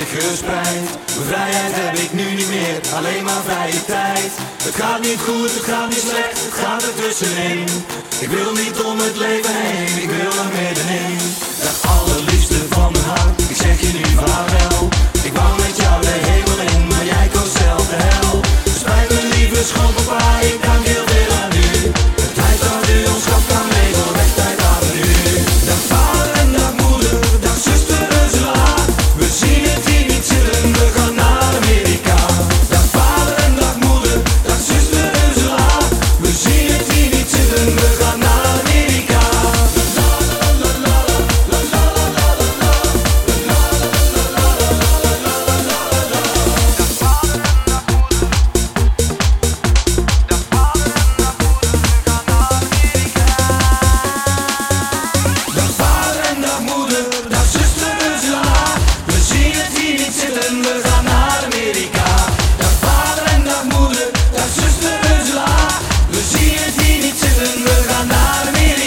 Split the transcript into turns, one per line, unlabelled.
gespreid. Vrijheid heb ik nu niet meer, alleen maar vrije tijd. Het gaat niet goed, het gaat niet slecht, het gaat er tussenin. Ik wil niet om het leven heen, ik wil er middenin. De allerliefste van mijn hart, ik zeg je nu vaarwel. Ik wou met jou de hemel in, maar jij koos zelf de hel. Spijt me mijn lieve schoonpapa, ik dank je.